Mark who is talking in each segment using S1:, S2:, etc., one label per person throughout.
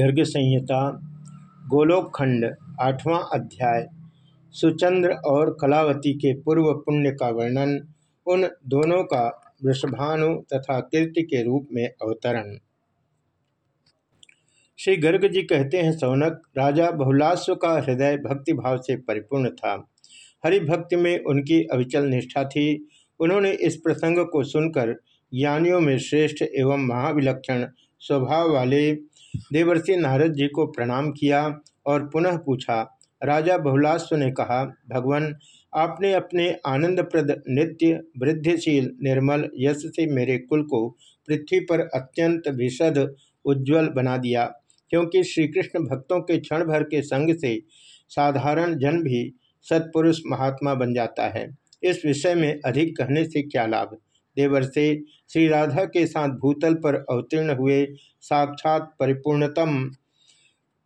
S1: गर्ग संहिता गोलोकखंड, आठवां अध्याय, सुचंद्र और कलावती के पूर्व पुण्य का वर्णन, उन दोनों का वृषभानु तथा कीर्ति के रूप में अवतरण। श्री गर्ग जी कहते हैं, सौनक, राजा बहुलाश्व का हृदय भक्तिभाव से परिपूर्ण था। हरिभक्ति में उनकी अविचल निष्ठा थी। उन्होंने इस प्रसंग को सुनकर ज्ञानियों में श्रेष्ठ एवं महाविलक्षण स्वभाव वाले देवर्षि नारद जी को प्रणाम किया और पुनः पूछा, राजा बहुलास्व ने कहा, भगवान, आपने अपने आनंदप्रद नित्य, वृद्धिशील, निर्मल यश से मेरे कुल को पृथ्वी पर अत्यंत विशद, उज्ज्वल बना दिया, क्योंकि श्री कृष्ण भक्तों के क्षण भर के संग से साधारण जन भी सत्पुरुष महात्मा बन जाता है। इस विषय में अधिक कहने से क्या लाभ? देवर से श्री राधा के साथ भूतल पर अवतीर्ण हुए साक्षात परिपूर्णतम।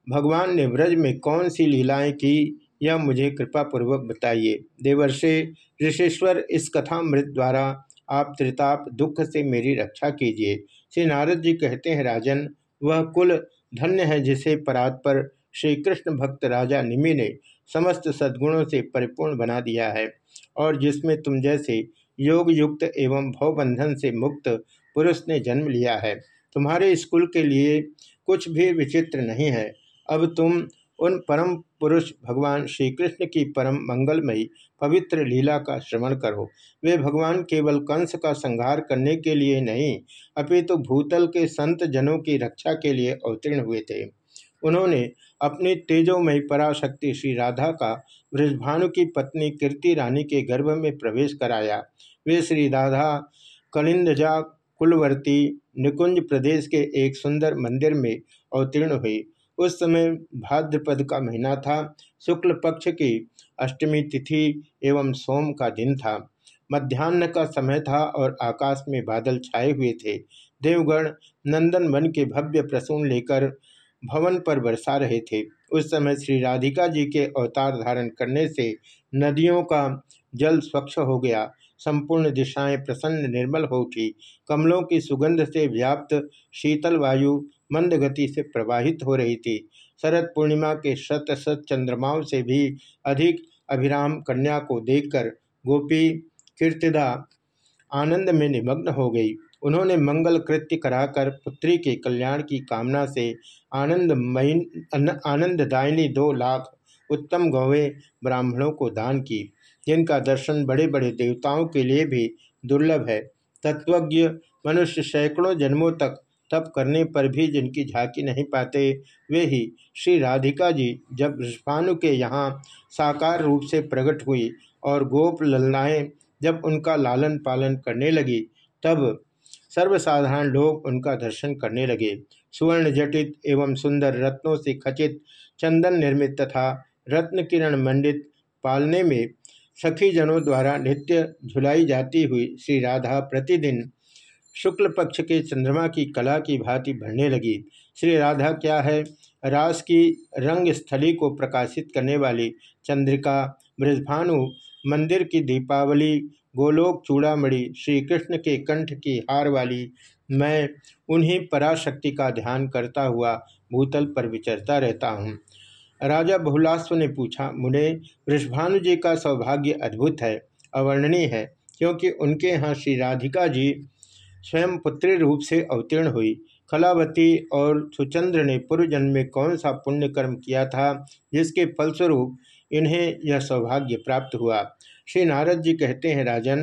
S1: भगवान ने व्रज में कौन सी लीलाएँ की, यह मुझे कृपा पूर्वक बताइए देवर्षे ऋषेश्वर, इस कथा मृत द्वारा आप त्रिताप, दुख से मेरी रक्षा कीजिए। श्री नारद जी कहते हैं, राजन, वह कुल धन्य है जिसे परात पर श्री कृष्ण भक्त राजा निमि ने समस्त सद्गुणों से परिपूर्ण बना दिया है। और जिसमें तुम जैसे योग युक्त एवं भवबंधन से मुक्त पुरुष ने जन्म लिया है। तुम्हारे स्कूल के लिए कुछ भी विचित्र नहीं है। अब तुम उन परम पुरुष भगवान श्री कृष्ण की परम मंगलमयी, पवित्र लीला का श्रवण करो। वे भगवान केवल कंस का संहार करने के लिए नहीं, अपितु तो भूतल के संत जनों की रक्षा के लिए अवतीर्ण हुए थे। उन्होंने अपनी तेजोमयी पराशक्ति श्री राधा का वृषभानु की पत्नी कीर्ति रानी के गर्भ में प्रवेश कराया। वे श्री राधा कलिंदजा कुलवर्ती निकुंज प्रदेश के एक सुंदर मंदिर में अवतीर्ण हुई। उस समय भाद्रपद का महीना था। शुक्ल पक्ष की अष्टमी तिथि एवं सोम का दिन था। मध्यान्ह का समय था और आकाश में बादल छाए हुए थे। देवगण नंदन वन के भव्य प्रसून लेकर भवन पर बरसा रहे थे। उस समय श्री राधिका जी के अवतार धारण करने से नदियों का जल स्वच्छ हो गया। संपूर्ण दिशाएँ प्रसन्न निर्मल हो उठी। कमलों की सुगंध से व्याप्त शीतल वायु मंद गति से प्रवाहित हो रही थी। शरद पूर्णिमा के शत शत चंद्रमाओं से भी अधिक अभिराम कन्या को देखकर गोपी, कीर्तिदा आनंद में निमग्न हो गई। उन्होंने मंगल कृत्य कराकर पुत्री के कल्याण की कामना से आनंदमयी आनंददायिनी दो लाख उत्तम गौवें ब्राह्मणों को दान की, जिनका दर्शन बड़े बड़े देवताओं के लिए भी दुर्लभ है। तत्वज्ञ मनुष्य सैकड़ों जन्मों तक तप करने पर भी जिनकी झांकी नहीं पाते, वे ही श्री राधिका जी जब ऋषभानु के यहाँ साकार रूप से प्रकट हुई और गोप ललनाएँ जब उनका लालन पालन करने लगी, तब सर्वसाधारण लोग उनका दर्शन करने लगे। सुवर्ण जटित एवं सुंदर रत्नों से खचित चंदन निर्मित तथा रत्न किरण मंडित पालने में सखी जनों द्वारा नित्य झुलाई जाती हुई श्री राधा प्रतिदिन शुक्ल पक्ष के चंद्रमा की कला की भांति बढ़ने लगी। श्री राधा, क्या है? रास की रंग स्थली को प्रकाशित करने वाली चंद्रिका ब्रजभानु मंदिर की दीपावली गोलोक चूड़ामणि श्री कृष्ण के कंठ की हार वाली मैं उन्हीं पराशक्ति का ध्यान करता हुआ भूतल पर विचरता रहता हूँ। राजा बहुलास्व ने पूछा, मुने वृषभानु जी का सौभाग्य अद्भुत है, अवर्णनीय है, क्योंकि उनके यहाँ श्री राधिका जी स्वयं पुत्री रूप से अवतीर्ण हुई। कलावती और सुचंद्र ने पूर्व जन्म में कौन सा पुण्य कर्म किया था, जिसके फलस्वरूप इन्हें यह सौभाग्य प्राप्त हुआ? श्री नारद जी कहते हैं, राजन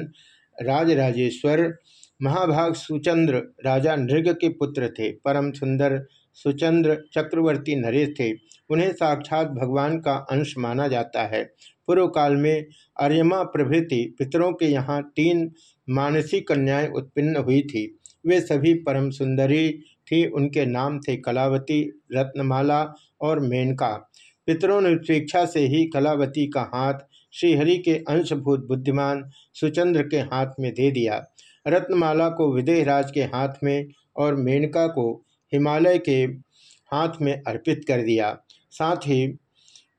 S1: राजराजेश्वर। महाभाग सुचंद्र राजा नृग के पुत्र थे, परम सुंदर सुचंद्र चक्रवर्ती नरेश थे। उन्हें साक्षात भगवान का अंश माना जाता है। पूर्व काल में अर्यमा प्रभृति पितरों के यहाँ तीन मानसी कन्याएँ उत्पन्न हुई थी। वे सभी परम सुंदरी थी, उनके नाम थे कलावती, रत्नमाला और मेनका। पितरों ने स्वेच्छा से ही कलावती का हाथ श्रीहरि के अंशभूत बुद्धिमान सुचंद्र के हाथ में दे दिया। रत्नमाला को विदेहराज के हाथ में और मेनका को हिमालय के हाथ में अर्पित कर दिया। साथ ही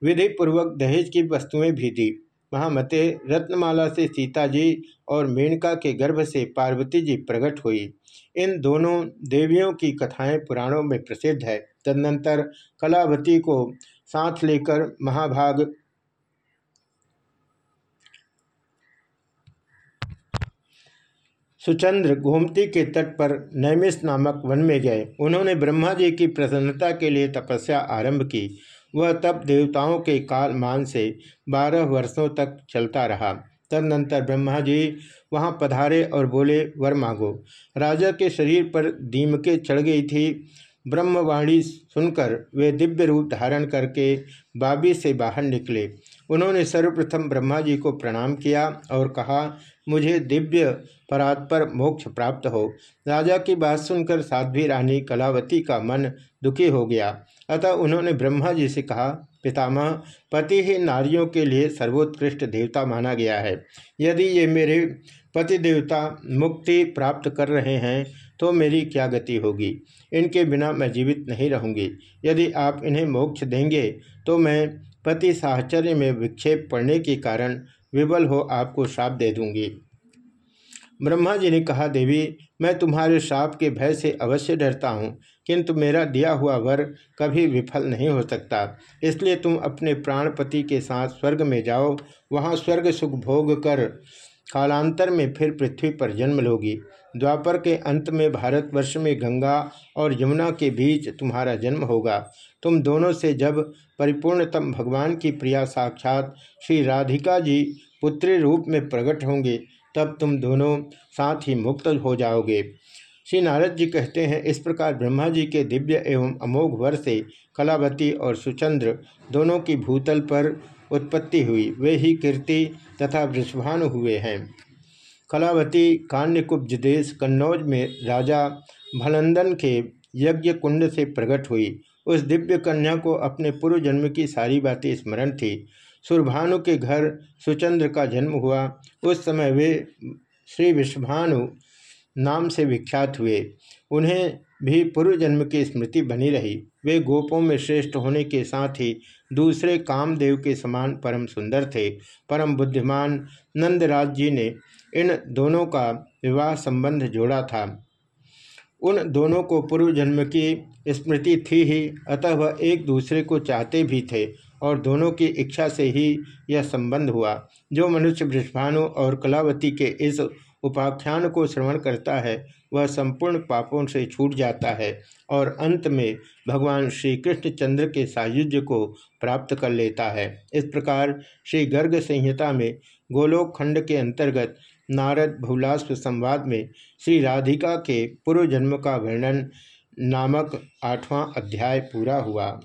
S1: विधि पूर्वक दहेज की वस्तुएँ भी दी। महामते रत्नमाला से सीता जी और मेनका के गर्भ से पार्वती जी प्रकट हुई। इन दोनों देवियों की कथाएँ पुराणों में प्रसिद्ध है। तदनंतर कलावती को साथ लेकर महाभाग सुचंद्र गोमती के तट पर नैमिष नामक वन में गए। उन्होंने ब्रह्मा जी की प्रसन्नता के लिए तपस्या आरंभ की। वह तप देवताओं के काल मान से बारह वर्षों तक चलता रहा। तदनंतर ब्रह्मा जी वहाँ पधारे और बोले, वर मांगो। राजा के शरीर पर दीमके चढ़ गई थी। ब्रह्मवाणी सुनकर वे दिव्य रूप धारण करके बाबी से बाहर निकले। उन्होंने सर्वप्रथम ब्रह्मा जी को प्रणाम किया और कहा, मुझे दिव्य परात्पर मोक्ष प्राप्त हो। राजा की बात सुनकर साध्वी रानी कलावती का मन दुखी हो गया। अतः उन्होंने ब्रह्मा जी से कहा, पितामह, पति ही नारियों के लिए सर्वोत्कृष्ट देवता माना गया है। यदि ये मेरे पति देवता मुक्ति प्राप्त कर रहे हैं तो मेरी क्या गति होगी? इनके बिना मैं जीवित नहीं रहूँगी। यदि आप इन्हें मोक्ष देंगे तो मैं पति साहचर्य में विक्षेप पड़ने के कारण विबल हो आपको श्राप दे दूँगी। ब्रह्मा जी ने कहा, देवी, मैं तुम्हारे श्राप के भय से अवश्य डरता हूँ। किंतु मेरा दिया हुआ वर कभी विफल नहीं हो सकता। इसलिए तुम अपने प्राणपति के साथ स्वर्ग में जाओ। वहाँ स्वर्ग सुख भोग कर कालांतर में फिर पृथ्वी पर जन्म लोगी। द्वापर के अंत में भारतवर्ष में गंगा और यमुना के बीच तुम्हारा जन्म होगा। तुम दोनों से जब परिपूर्णतम भगवान की प्रिया साक्षात श्री राधिका जी पुत्री रूप में प्रकट होंगे, तब तुम दोनों साथ ही मुक्त हो जाओगे। श्री नारद जी कहते हैं, इस प्रकार ब्रह्मा जी के दिव्य एवं अमोघ वर से कलावती और सुचंद्र दोनों की भूतल पर उत्पत्ति हुई। वे ही कीर्ति तथा वृषभानु हुए हैं। कलावती कान्यकुब्ज देश कन्नौज में राजा भलंदन के यज्ञ कुंड से प्रकट हुई। उस दिव्य कन्या को अपने पूर्व जन्म की सारी बातें स्मरण थी। सुरभानु के घर सुचंद्र का जन्म हुआ। उस समय वे श्री विश्वभानु नाम से विख्यात हुए। उन्हें भी पूर्व जन्म की स्मृति बनी रही। वे गोपों में श्रेष्ठ होने के साथ ही दूसरे कामदेव के समान परम सुंदर थे। परम बुद्धिमान नंदराज जी ने इन दोनों का विवाह संबंध जोड़ा था। उन दोनों को पूर्व जन्म की स्मृति थी ही, अतः वह एक दूसरे को चाहते भी थे और दोनों की इच्छा से ही यह संबंध हुआ। जो मनुष्य वृषभानु और कलावती के इस उपाख्यान को श्रवण करता है, वह संपूर्ण पापों से छूट जाता है और अंत में भगवान श्री कृष्ण चंद्र के सायुज्य को प्राप्त कर लेता है। इस प्रकार श्री गर्ग संहिता में गोलोक खंड के अंतर्गत नारद भूलास्व संवाद में श्री राधिका के पूर्व जन्म का वर्णन नामक आठवां अध्याय पूरा हुआ।